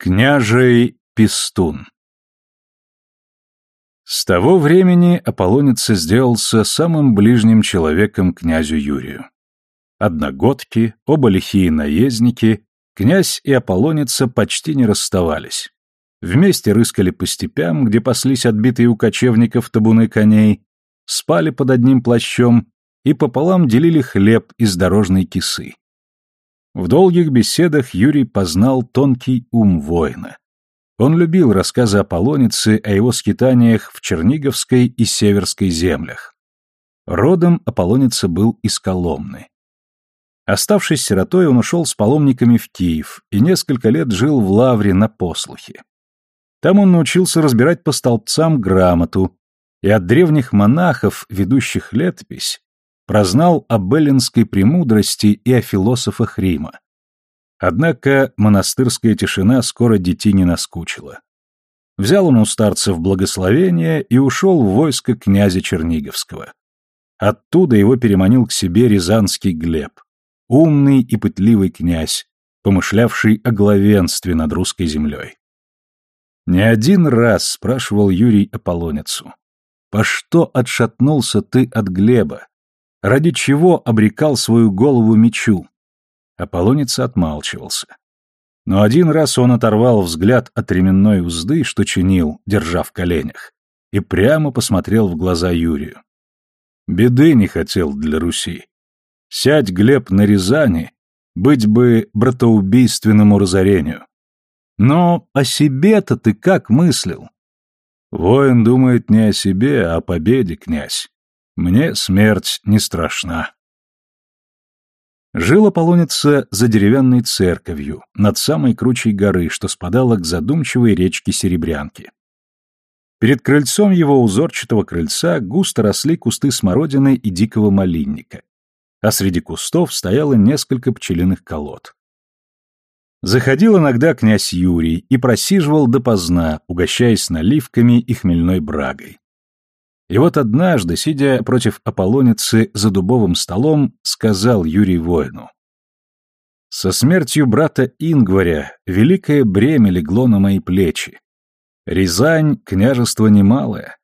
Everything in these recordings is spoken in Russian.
Княжий Пестун С того времени Аполлоница сделался самым ближним человеком князю Юрию. Одногодки, оба лихие наездники, князь и Аполлоница почти не расставались. Вместе рыскали по степям, где паслись отбитые у кочевников табуны коней, спали под одним плащом и пополам делили хлеб из дорожной кисы. В долгих беседах Юрий познал тонкий ум воина. Он любил рассказы Аполлоницы о его скитаниях в Черниговской и Северской землях. Родом Аполлоница был из Коломны. Оставшись сиротой, он ушел с паломниками в Киев и несколько лет жил в Лавре на послухе. Там он научился разбирать по столбцам грамоту и от древних монахов, ведущих летопись, прознал об эллинской премудрости и о философах Рима. Однако монастырская тишина скоро детей не наскучила. Взял он у старцев благословение и ушел в войско князя Черниговского. Оттуда его переманил к себе рязанский Глеб, умный и пытливый князь, помышлявший о главенстве над русской землей. Не один раз спрашивал Юрий Аполлоницу, «По что отшатнулся ты от Глеба? Ради чего обрекал свою голову мечу? Аполлонец отмалчивался. Но один раз он оторвал взгляд от ременной узды, что чинил, держа в коленях, и прямо посмотрел в глаза Юрию. Беды не хотел для Руси. Сядь, Глеб, на Рязани, быть бы братоубийственному разорению. Но о себе-то ты как мыслил? Воин думает не о себе, а о победе, князь. Мне смерть не страшна. Жил Аполлоница за деревянной церковью, над самой кручей горы, что спадала к задумчивой речке Серебрянки. Перед крыльцом его узорчатого крыльца густо росли кусты смородины и дикого малинника, а среди кустов стояло несколько пчелиных колод. Заходил иногда князь Юрий и просиживал допоздна, угощаясь наливками и хмельной брагой. И вот однажды, сидя против Аполлоницы за дубовым столом, сказал Юрий воину. «Со смертью брата Ингваря великое бремя легло на мои плечи. Рязань — княжество немалое.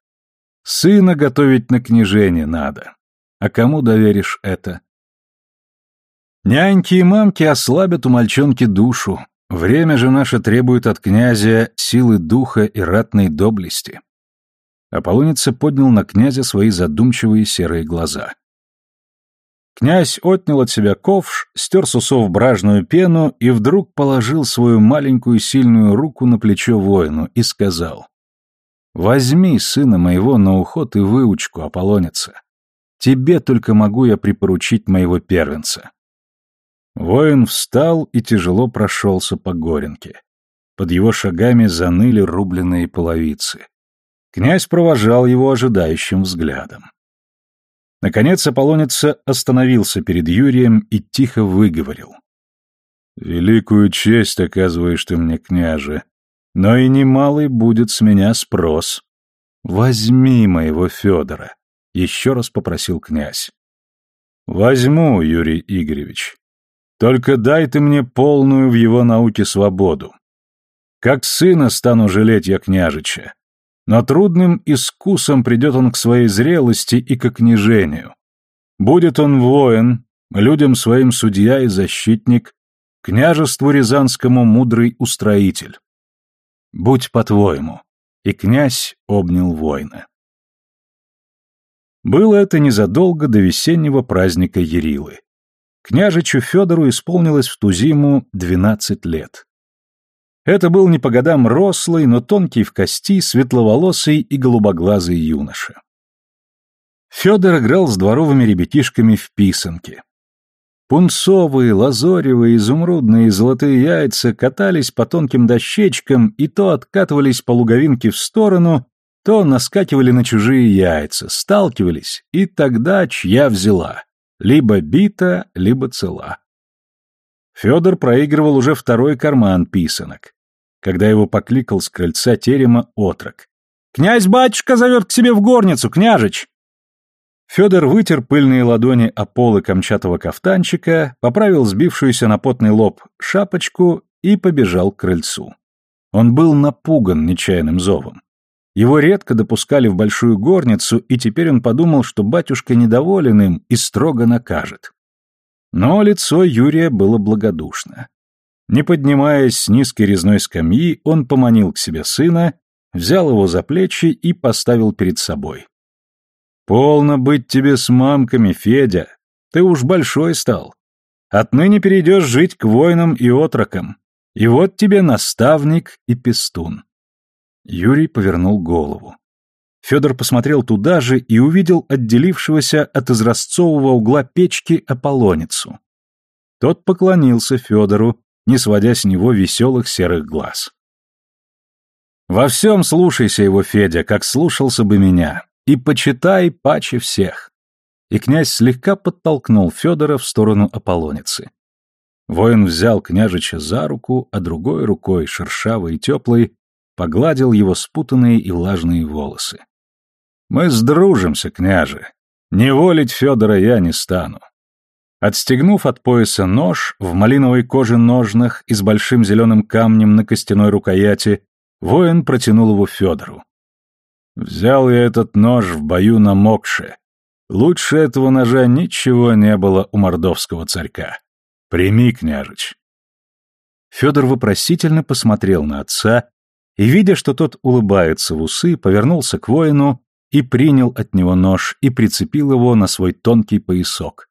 Сына готовить на княжение надо. А кому доверишь это?» Няньки и мамки ослабят у мальчонки душу. Время же наше требует от князя силы духа и ратной доблести. Аполлоница поднял на князя свои задумчивые серые глаза. Князь отнял от себя ковш, стер с усов бражную пену и вдруг положил свою маленькую сильную руку на плечо воину и сказал «Возьми сына моего на уход и выучку, Аполлоница. Тебе только могу я припоручить моего первенца». Воин встал и тяжело прошелся по горенке. Под его шагами заныли рубленные половицы. Князь провожал его ожидающим взглядом. Наконец Аполлоница остановился перед Юрием и тихо выговорил. «Великую честь оказываешь ты мне, княже, но и немалый будет с меня спрос. Возьми моего Федора», — еще раз попросил князь. «Возьму, Юрий Игоревич. Только дай ты мне полную в его науке свободу. Как сына стану жалеть я княжича, но трудным искусом придет он к своей зрелости и к княжению. Будет он воин, людям своим судья и защитник, княжеству Рязанскому мудрый устроитель. Будь по-твоему. И князь обнял воина. Было это незадолго до весеннего праздника Ярилы. Княжичу Федору исполнилось в ту зиму двенадцать лет. Это был не по годам рослый, но тонкий в кости, светловолосый и голубоглазый юноша. Федор играл с дворовыми ребятишками в писанки. Пунцовые, лазоревые, изумрудные и золотые яйца катались по тонким дощечкам и то откатывались по луговинке в сторону, то наскакивали на чужие яйца, сталкивались, и тогда чья взяла, либо бита, либо цела. Федор проигрывал уже второй карман писанок когда его покликал с крыльца терема отрок. «Князь-батюшка зовет к себе в горницу, княжич!» Федор вытер пыльные ладони о полы камчатого кафтанчика, поправил сбившуюся на потный лоб шапочку и побежал к крыльцу. Он был напуган нечаянным зовом. Его редко допускали в большую горницу, и теперь он подумал, что батюшка недоволен им и строго накажет. Но лицо Юрия было благодушно. Не поднимаясь с низкой резной скамьи, он поманил к себе сына, взял его за плечи и поставил перед собой. «Полно быть тебе с мамками, Федя. Ты уж большой стал. Отныне перейдешь жить к воинам и отрокам. И вот тебе наставник и пестун». Юрий повернул голову. Федор посмотрел туда же и увидел отделившегося от изразцового угла печки Аполлоницу. Тот поклонился Федору, не сводя с него веселых серых глаз. «Во всем слушайся его, Федя, как слушался бы меня, и почитай паче всех». И князь слегка подтолкнул Федора в сторону Аполлоницы. Воин взял княжича за руку, а другой рукой, шершавой и теплой, погладил его спутанные и влажные волосы. «Мы сдружимся, княже. Не волить Федора я не стану». Отстегнув от пояса нож, в малиновой коже ножнах и с большим зеленым камнем на костяной рукояти, воин протянул его Федору. «Взял я этот нож в бою на Мокше. Лучше этого ножа ничего не было у мордовского царька. Прими, княжич». Федор вопросительно посмотрел на отца и, видя, что тот улыбается в усы, повернулся к воину и принял от него нож и прицепил его на свой тонкий поясок.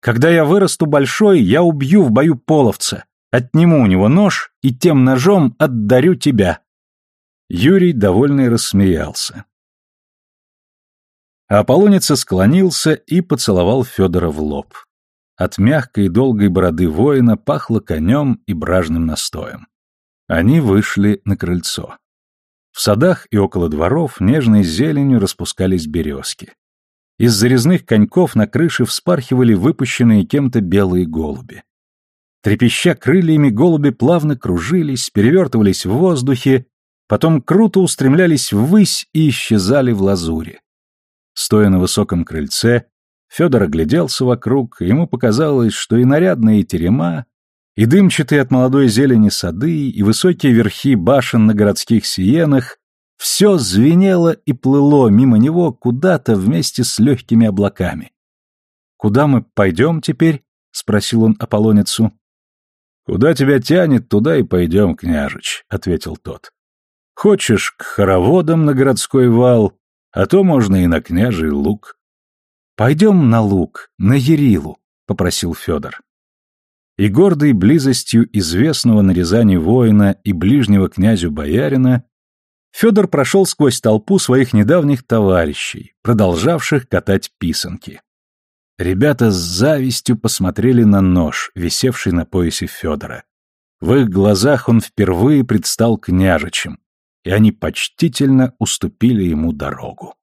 «Когда я вырасту большой, я убью в бою половца, отниму у него нож и тем ножом отдарю тебя». Юрий, довольный, рассмеялся. А Аполлоница склонился и поцеловал Федора в лоб. От мягкой и долгой бороды воина пахло конем и бражным настоем. Они вышли на крыльцо. В садах и около дворов нежной зеленью распускались березки. Из зарезных коньков на крыше вспархивали выпущенные кем-то белые голуби. Трепеща крыльями, голуби плавно кружились, перевертывались в воздухе, потом круто устремлялись ввысь и исчезали в лазуре. Стоя на высоком крыльце, Федор огляделся вокруг, ему показалось, что и нарядные терема, и дымчатые от молодой зелени сады, и высокие верхи башен на городских сиенах, все звенело и плыло мимо него куда-то вместе с легкими облаками. «Куда мы пойдем теперь?» — спросил он Аполлоницу. «Куда тебя тянет, туда и пойдем, княжич», — ответил тот. «Хочешь к хороводам на городской вал, а то можно и на княжий луг». «Пойдем на луг, на Ерилу», — попросил Федор и гордый близостью известного нарезания воина и ближнего князю-боярина, Федор прошел сквозь толпу своих недавних товарищей, продолжавших катать писанки. Ребята с завистью посмотрели на нож, висевший на поясе Федора. В их глазах он впервые предстал княжичем, и они почтительно уступили ему дорогу.